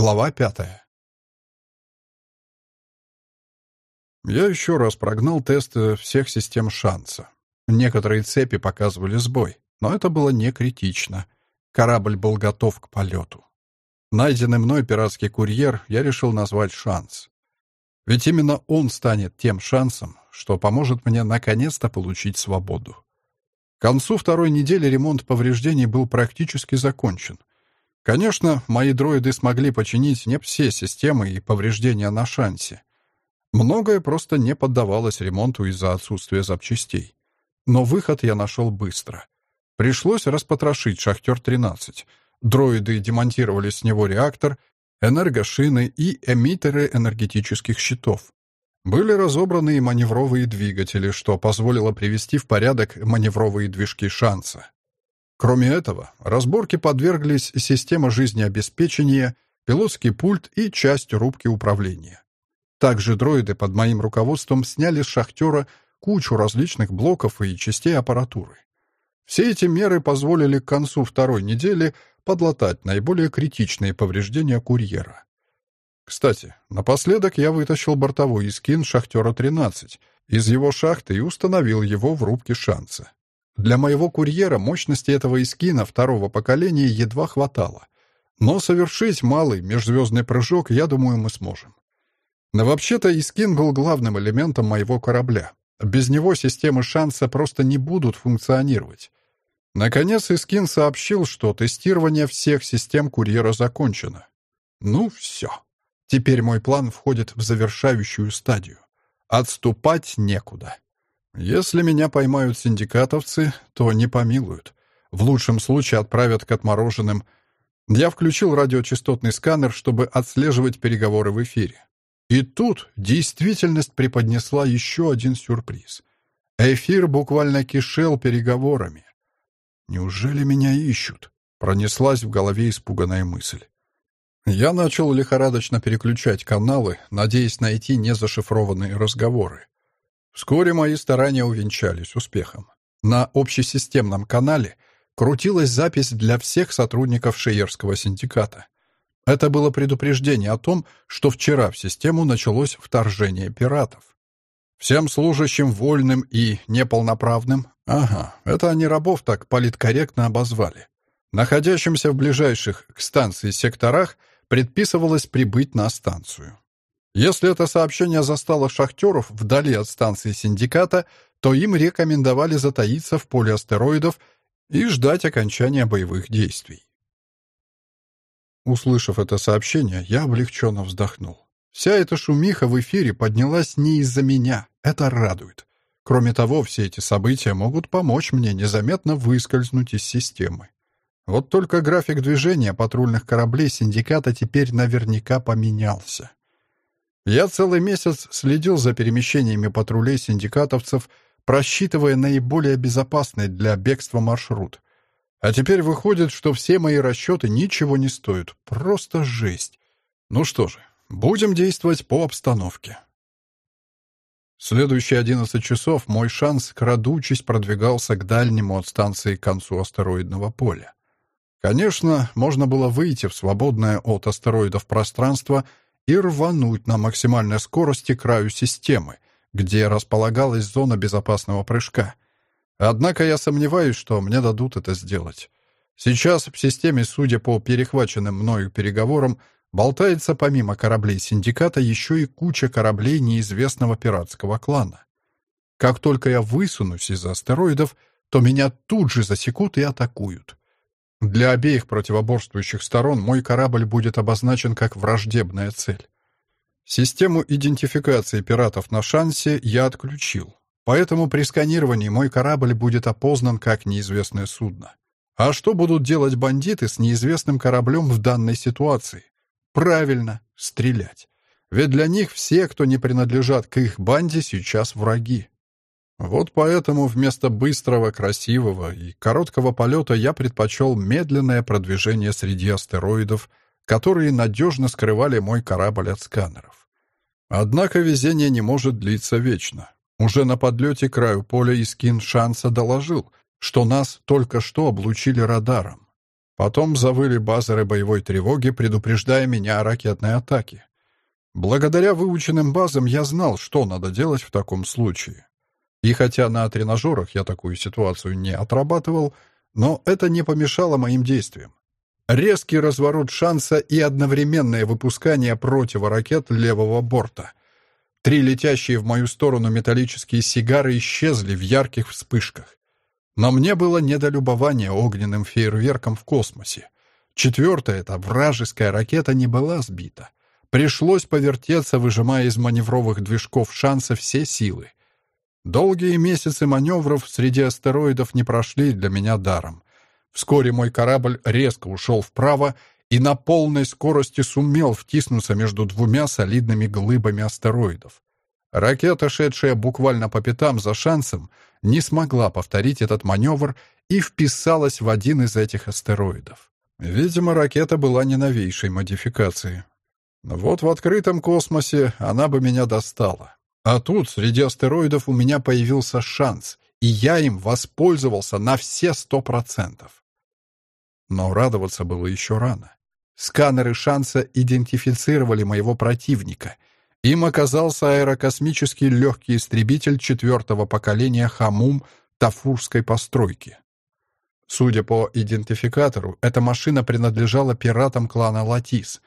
Глава пятая. Я еще раз прогнал тесты всех систем шанса. Некоторые цепи показывали сбой, но это было не критично. Корабль был готов к полету. Найденный мной пиратский курьер я решил назвать «Шанс». Ведь именно он станет тем шансом, что поможет мне наконец-то получить свободу. К концу второй недели ремонт повреждений был практически закончен — Конечно, мои дроиды смогли починить не все системы и повреждения на шансе. Многое просто не поддавалось ремонту из-за отсутствия запчастей. Но выход я нашел быстро. Пришлось распотрошить «Шахтер-13». Дроиды демонтировали с него реактор, энергошины и эмиттеры энергетических щитов. Были разобраны и маневровые двигатели, что позволило привести в порядок маневровые движки «Шанса». Кроме этого, разборке подверглись система жизнеобеспечения, пилотский пульт и часть рубки управления. Также дроиды под моим руководством сняли с шахтера кучу различных блоков и частей аппаратуры. Все эти меры позволили к концу второй недели подлатать наиболее критичные повреждения курьера. Кстати, напоследок я вытащил бортовой искин «Шахтера-13» из его шахты и установил его в рубке шанса. Для моего курьера мощности этого эскина второго поколения едва хватало. Но совершить малый межзвездный прыжок, я думаю, мы сможем. Но вообще-то Искин был главным элементом моего корабля. Без него системы шанса просто не будут функционировать. Наконец Искин сообщил, что тестирование всех систем курьера закончено. Ну, все. Теперь мой план входит в завершающую стадию. Отступать некуда. Если меня поймают синдикатовцы, то не помилуют. В лучшем случае отправят к отмороженным. Я включил радиочастотный сканер, чтобы отслеживать переговоры в эфире. И тут действительность преподнесла еще один сюрприз. Эфир буквально кишел переговорами. «Неужели меня ищут?» — пронеслась в голове испуганная мысль. Я начал лихорадочно переключать каналы, надеясь найти незашифрованные разговоры. Вскоре мои старания увенчались успехом. На общесистемном канале крутилась запись для всех сотрудников Шеерского синдиката. Это было предупреждение о том, что вчера в систему началось вторжение пиратов. Всем служащим вольным и неполноправным, ага, это они рабов так политкорректно обозвали, находящимся в ближайших к станции секторах, предписывалось прибыть на станцию. Если это сообщение застало шахтеров вдали от станции синдиката, то им рекомендовали затаиться в поле астероидов и ждать окончания боевых действий. Услышав это сообщение, я облегченно вздохнул. Вся эта шумиха в эфире поднялась не из-за меня. Это радует. Кроме того, все эти события могут помочь мне незаметно выскользнуть из системы. Вот только график движения патрульных кораблей синдиката теперь наверняка поменялся. Я целый месяц следил за перемещениями патрулей синдикатовцев, просчитывая наиболее безопасный для бегства маршрут. А теперь выходит, что все мои расчеты ничего не стоят. Просто жесть. Ну что же, будем действовать по обстановке. Следующие одиннадцать часов мой шанс, крадучись, продвигался к дальнему от станции концу астероидного поля. Конечно, можно было выйти в свободное от астероидов пространство — и рвануть на максимальной скорости к краю системы, где располагалась зона безопасного прыжка. Однако я сомневаюсь, что мне дадут это сделать. Сейчас в системе, судя по перехваченным мною переговорам, болтается помимо кораблей синдиката еще и куча кораблей неизвестного пиратского клана. Как только я высунусь из астероидов, то меня тут же засекут и атакуют. Для обеих противоборствующих сторон мой корабль будет обозначен как враждебная цель. Систему идентификации пиратов на шансе я отключил, поэтому при сканировании мой корабль будет опознан как неизвестное судно. А что будут делать бандиты с неизвестным кораблем в данной ситуации? Правильно, стрелять. Ведь для них все, кто не принадлежат к их банде, сейчас враги. Вот поэтому вместо быстрого, красивого и короткого полета я предпочел медленное продвижение среди астероидов, которые надежно скрывали мой корабль от сканеров. Однако везение не может длиться вечно. Уже на подлете к краю поля Искин Шанса доложил, что нас только что облучили радаром. Потом завыли базары боевой тревоги, предупреждая меня о ракетной атаке. Благодаря выученным базам я знал, что надо делать в таком случае. И хотя на тренажерах я такую ситуацию не отрабатывал, но это не помешало моим действиям. Резкий разворот шанса и одновременное выпускание противоракет левого борта. Три летящие в мою сторону металлические сигары исчезли в ярких вспышках. Но мне было недолюбование огненным фейерверком в космосе. Четвертая, эта вражеская ракета, не была сбита. Пришлось повертеться, выжимая из маневровых движков шанса все силы. Долгие месяцы маневров среди астероидов не прошли для меня даром. Вскоре мой корабль резко ушел вправо и на полной скорости сумел втиснуться между двумя солидными глыбами астероидов. Ракета, шедшая буквально по пятам за шансом, не смогла повторить этот маневр и вписалась в один из этих астероидов. Видимо, ракета была не новейшей модификации. Вот в открытом космосе она бы меня достала. А тут среди астероидов у меня появился шанс, и я им воспользовался на все сто процентов. Но радоваться было еще рано. Сканеры шанса идентифицировали моего противника — им оказался аэрокосмический легкий истребитель четвертого поколения «Хамум» тафурской постройки. Судя по идентификатору, эта машина принадлежала пиратам клана «Латис».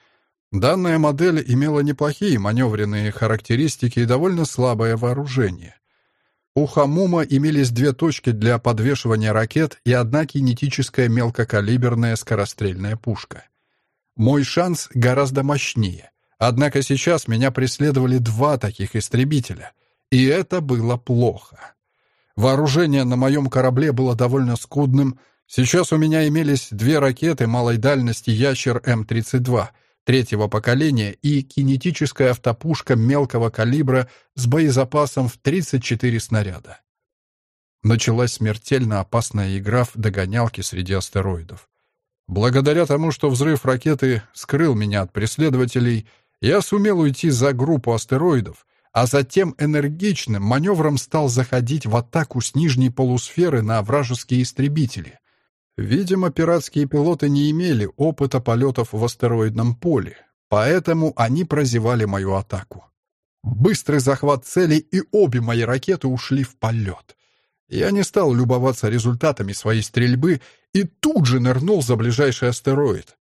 Данная модель имела неплохие маневренные характеристики и довольно слабое вооружение. У «Хамума» имелись две точки для подвешивания ракет и одна кинетическая мелкокалиберная скорострельная пушка. Мой шанс гораздо мощнее. Однако сейчас меня преследовали два таких истребителя, и это было плохо. Вооружение на моем корабле было довольно скудным. Сейчас у меня имелись две ракеты малой дальности «Ящер М-32» третьего поколения и кинетическая автопушка мелкого калибра с боезапасом в 34 снаряда. Началась смертельно опасная игра в догонялки среди астероидов. Благодаря тому, что взрыв ракеты скрыл меня от преследователей, я сумел уйти за группу астероидов, а затем энергичным маневром стал заходить в атаку с нижней полусферы на вражеские истребители. Видимо, пиратские пилоты не имели опыта полетов в астероидном поле, поэтому они прозевали мою атаку. Быстрый захват цели, и обе мои ракеты ушли в полет. Я не стал любоваться результатами своей стрельбы и тут же нырнул за ближайший астероид.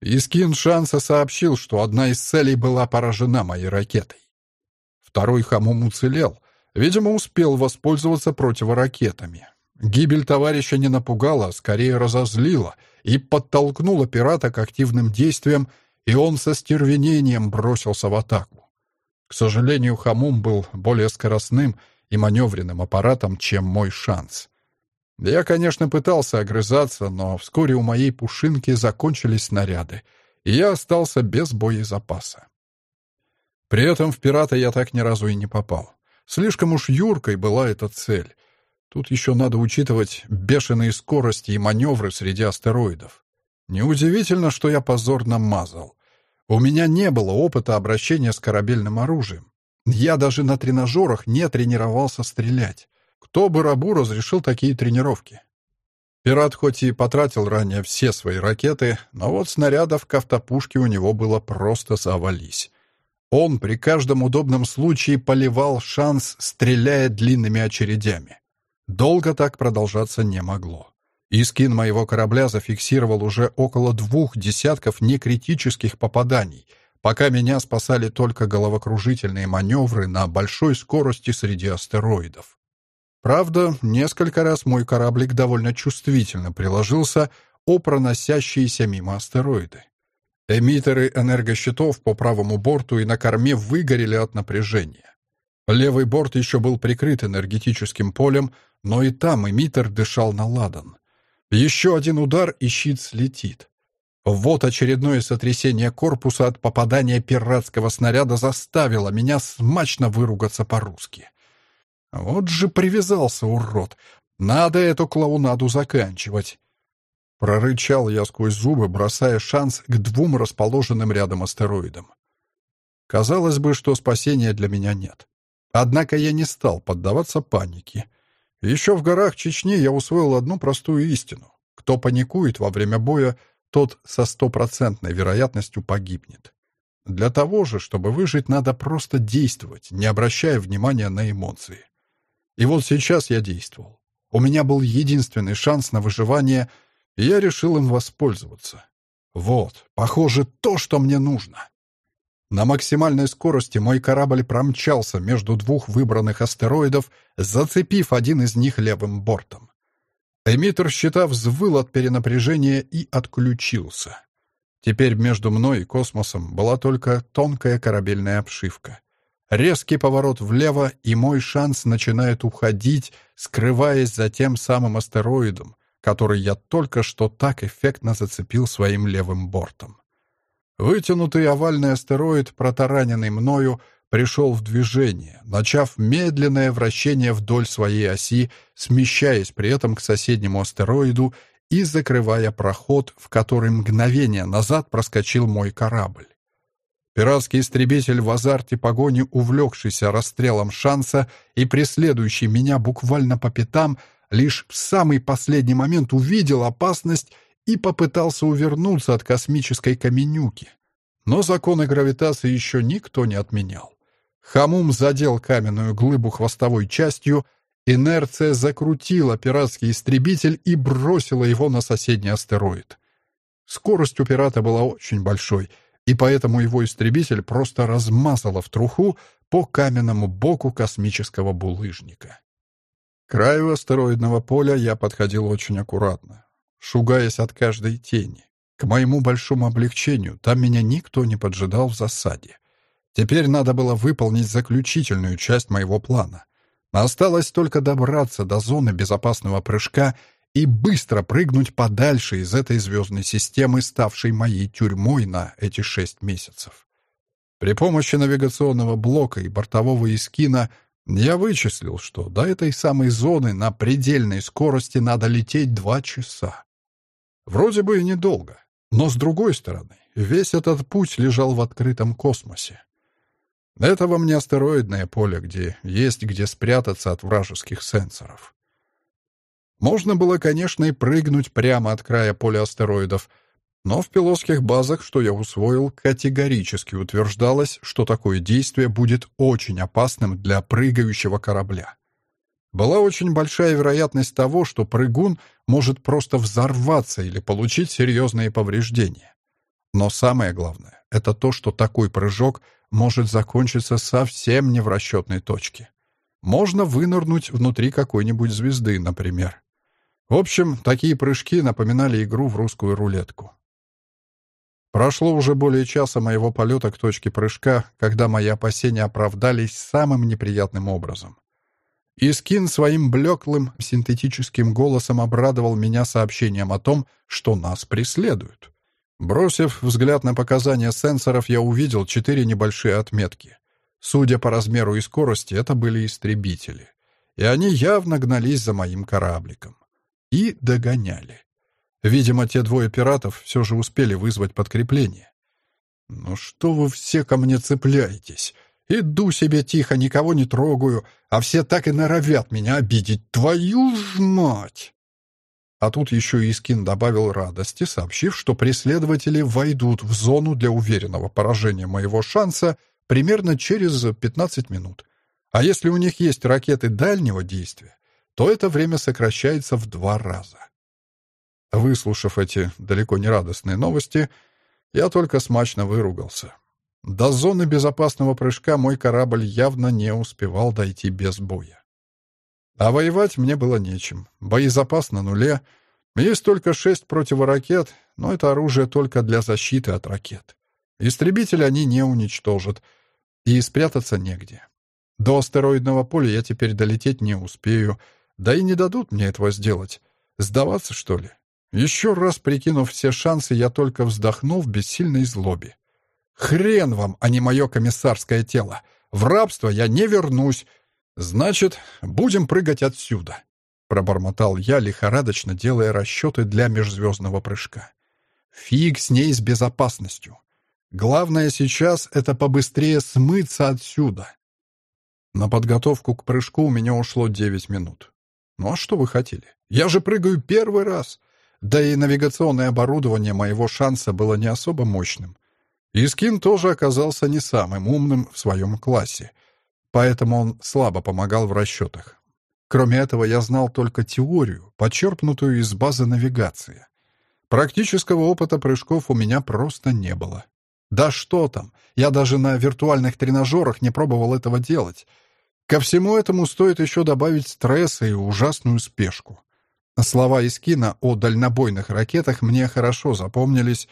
Искин Шанса сообщил, что одна из целей была поражена моей ракетой. Второй хамум уцелел, видимо, успел воспользоваться противоракетами. Гибель товарища не напугала, а скорее разозлила и подтолкнула пирата к активным действиям, и он со стервенением бросился в атаку. К сожалению, Хамум был более скоростным и маневренным аппаратом, чем мой шанс. Я, конечно, пытался огрызаться, но вскоре у моей пушинки закончились снаряды, и я остался без боезапаса. При этом в пирата я так ни разу и не попал. Слишком уж юркой была эта цель. Тут еще надо учитывать бешеные скорости и маневры среди астероидов. Неудивительно, что я позорно мазал. У меня не было опыта обращения с корабельным оружием. Я даже на тренажерах не тренировался стрелять. Кто бы рабу разрешил такие тренировки? Пират хоть и потратил ранее все свои ракеты, но вот снарядов к автопушке у него было просто завались. Он при каждом удобном случае поливал шанс, стреляя длинными очередями. Долго так продолжаться не могло. Искин моего корабля зафиксировал уже около двух десятков некритических попаданий, пока меня спасали только головокружительные маневры на большой скорости среди астероидов. Правда, несколько раз мой кораблик довольно чувствительно приложился о проносящиеся мимо астероиды. Эмиттеры энергощитов по правому борту и на корме выгорели от напряжения. Левый борт еще был прикрыт энергетическим полем, но и там эмиттер дышал на ладан. Еще один удар, и щит слетит. Вот очередное сотрясение корпуса от попадания пиратского снаряда заставило меня смачно выругаться по-русски. Вот же привязался, урод. Надо эту клоунаду заканчивать. Прорычал я сквозь зубы, бросая шанс к двум расположенным рядом астероидам. Казалось бы, что спасения для меня нет. Однако я не стал поддаваться панике. Еще в горах Чечни я усвоил одну простую истину. Кто паникует во время боя, тот со стопроцентной вероятностью погибнет. Для того же, чтобы выжить, надо просто действовать, не обращая внимания на эмоции. И вот сейчас я действовал. У меня был единственный шанс на выживание, и я решил им воспользоваться. Вот, похоже, то, что мне нужно. На максимальной скорости мой корабль промчался между двух выбранных астероидов, зацепив один из них левым бортом. Эмиттер щита взвыл от перенапряжения и отключился. Теперь между мной и космосом была только тонкая корабельная обшивка. Резкий поворот влево, и мой шанс начинает уходить, скрываясь за тем самым астероидом, который я только что так эффектно зацепил своим левым бортом. Вытянутый овальный астероид, протараненный мною, пришел в движение, начав медленное вращение вдоль своей оси, смещаясь при этом к соседнему астероиду и закрывая проход, в который мгновение назад проскочил мой корабль. Пиратский истребитель в азарте погони, увлекшийся расстрелом шанса и преследующий меня буквально по пятам, лишь в самый последний момент увидел опасность и попытался увернуться от космической каменюки. Но законы гравитации еще никто не отменял. Хамум задел каменную глыбу хвостовой частью, инерция закрутила пиратский истребитель и бросила его на соседний астероид. Скорость у пирата была очень большой, и поэтому его истребитель просто размазало в труху по каменному боку космического булыжника. К краю астероидного поля я подходил очень аккуратно, шугаясь от каждой тени. К моему большому облегчению, там меня никто не поджидал в засаде. Теперь надо было выполнить заключительную часть моего плана. Осталось только добраться до зоны безопасного прыжка и быстро прыгнуть подальше из этой звездной системы, ставшей моей тюрьмой на эти шесть месяцев. При помощи навигационного блока и бортового эскина я вычислил, что до этой самой зоны на предельной скорости надо лететь два часа. Вроде бы и недолго. Но, с другой стороны, весь этот путь лежал в открытом космосе. Это во мне астероидное поле, где есть где спрятаться от вражеских сенсоров. Можно было, конечно, и прыгнуть прямо от края поля астероидов, но в пилотских базах, что я усвоил, категорически утверждалось, что такое действие будет очень опасным для прыгающего корабля. Была очень большая вероятность того, что прыгун может просто взорваться или получить серьезные повреждения. Но самое главное — это то, что такой прыжок может закончиться совсем не в расчетной точке. Можно вынырнуть внутри какой-нибудь звезды, например. В общем, такие прыжки напоминали игру в русскую рулетку. Прошло уже более часа моего полета к точке прыжка, когда мои опасения оправдались самым неприятным образом. Искин своим блеклым синтетическим голосом обрадовал меня сообщением о том, что нас преследуют. Бросив взгляд на показания сенсоров, я увидел четыре небольшие отметки. Судя по размеру и скорости, это были истребители. И они явно гнались за моим корабликом. И догоняли. Видимо, те двое пиратов все же успели вызвать подкрепление. «Ну что вы все ко мне цепляетесь?» Иду себе тихо, никого не трогаю, а все так и норовят меня обидеть. Твою ж мать!» А тут еще Искин добавил радости, сообщив, что преследователи войдут в зону для уверенного поражения моего шанса примерно через 15 минут. А если у них есть ракеты дальнего действия, то это время сокращается в два раза. Выслушав эти далеко не радостные новости, я только смачно выругался. До зоны безопасного прыжка мой корабль явно не успевал дойти без боя. А воевать мне было нечем. Боезапас на нуле. Есть только шесть противоракет, но это оружие только для защиты от ракет. Истребители они не уничтожат, и спрятаться негде. До астероидного поля я теперь долететь не успею, да и не дадут мне этого сделать. Сдаваться, что ли? Еще раз прикинув все шансы, я только вздохнул в бессильной злобе. Хрен вам, а не мое комиссарское тело. В рабство я не вернусь. Значит, будем прыгать отсюда. Пробормотал я, лихорадочно делая расчеты для межзвездного прыжка. Фиг с ней с безопасностью. Главное сейчас — это побыстрее смыться отсюда. На подготовку к прыжку у меня ушло девять минут. Ну а что вы хотели? Я же прыгаю первый раз. Да и навигационное оборудование моего шанса было не особо мощным. Искин тоже оказался не самым умным в своем классе, поэтому он слабо помогал в расчетах. Кроме этого, я знал только теорию, подчерпнутую из базы навигации. Практического опыта прыжков у меня просто не было. Да что там, я даже на виртуальных тренажерах не пробовал этого делать. Ко всему этому стоит еще добавить стресса и ужасную спешку. Слова из кино о дальнобойных ракетах мне хорошо запомнились.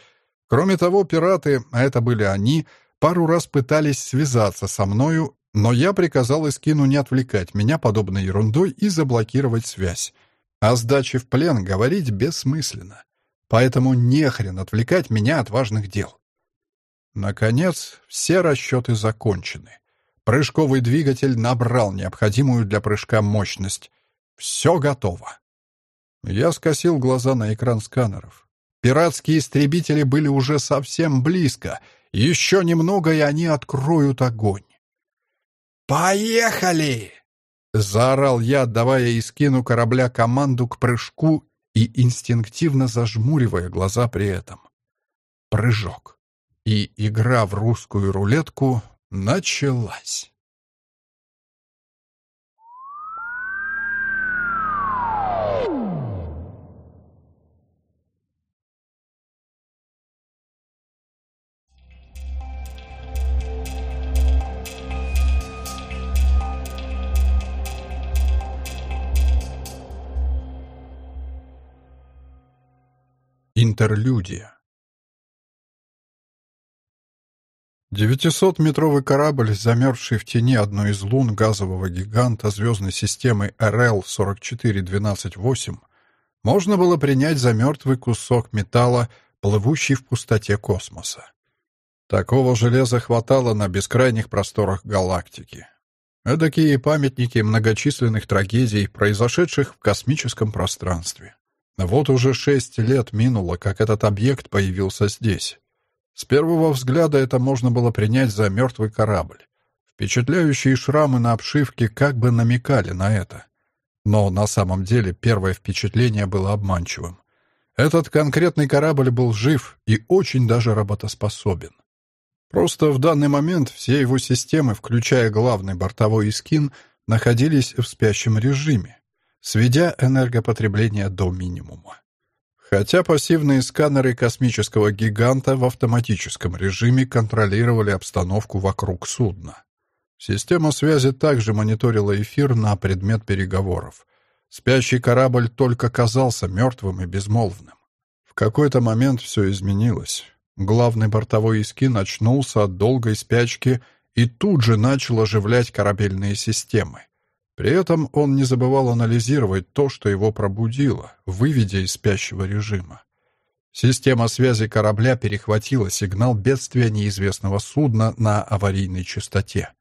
Кроме того, пираты, а это были они, пару раз пытались связаться со мною, но я приказал Искину не отвлекать меня подобной ерундой и заблокировать связь. О сдаче в плен говорить бессмысленно. Поэтому нехрен отвлекать меня от важных дел. Наконец, все расчеты закончены. Прыжковый двигатель набрал необходимую для прыжка мощность. Все готово. Я скосил глаза на экран сканеров. Пиратские истребители были уже совсем близко. Еще немного, и они откроют огонь. «Поехали!» — заорал я, отдавая Искину корабля команду к прыжку и инстинктивно зажмуривая глаза при этом. Прыжок и игра в русскую рулетку началась. Интерлюдия 900-метровый корабль, замерзший в тени одной из лун газового гиганта звездной системы РЛ-4412-8, можно было принять за мертвый кусок металла, плывущий в пустоте космоса. Такого железа хватало на бескрайних просторах галактики. Эдакие памятники многочисленных трагедий, произошедших в космическом пространстве. Вот уже шесть лет минуло, как этот объект появился здесь. С первого взгляда это можно было принять за мертвый корабль. Впечатляющие шрамы на обшивке как бы намекали на это. Но на самом деле первое впечатление было обманчивым. Этот конкретный корабль был жив и очень даже работоспособен. Просто в данный момент все его системы, включая главный бортовой искин, находились в спящем режиме, сведя энергопотребление до минимума. Хотя пассивные сканеры космического гиганта в автоматическом режиме контролировали обстановку вокруг судна. Система связи также мониторила эфир на предмет переговоров. Спящий корабль только казался мертвым и безмолвным. В какой-то момент все изменилось. Главный бортовой искин очнулся от долгой спячки и тут же начал оживлять корабельные системы. При этом он не забывал анализировать то, что его пробудило, выведя из спящего режима. Система связи корабля перехватила сигнал бедствия неизвестного судна на аварийной частоте.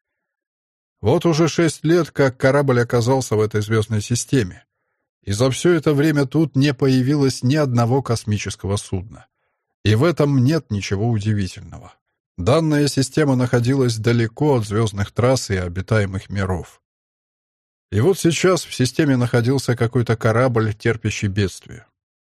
Вот уже шесть лет, как корабль оказался в этой звездной системе. И за все это время тут не появилось ни одного космического судна. И в этом нет ничего удивительного. Данная система находилась далеко от звездных трасс и обитаемых миров. И вот сейчас в системе находился какой-то корабль, терпящий бедствие.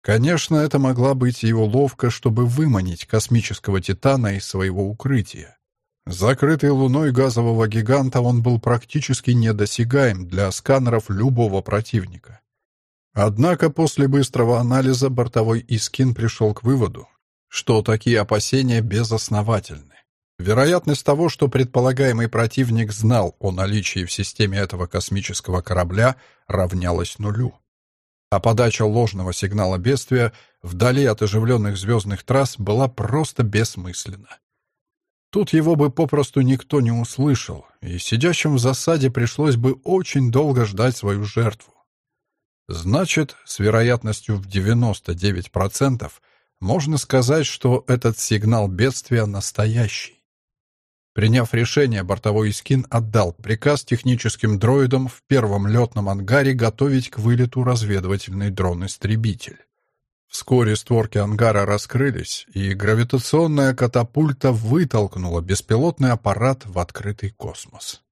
Конечно, это могла быть его ловко, чтобы выманить космического титана из своего укрытия. Закрытый луной газового гиганта он был практически недосягаем для сканеров любого противника. Однако после быстрого анализа бортовой Искин пришел к выводу, что такие опасения безосновательны. Вероятность того, что предполагаемый противник знал о наличии в системе этого космического корабля, равнялась нулю. А подача ложного сигнала бедствия вдали от оживленных звездных трасс была просто бессмысленна. Тут его бы попросту никто не услышал, и сидящим в засаде пришлось бы очень долго ждать свою жертву. Значит, с вероятностью в 99% можно сказать, что этот сигнал бедствия настоящий. Приняв решение, бортовой Искин отдал приказ техническим дроидам в первом летном ангаре готовить к вылету разведывательный дрон-истребитель. Вскоре створки ангара раскрылись, и гравитационная катапульта вытолкнула беспилотный аппарат в открытый космос.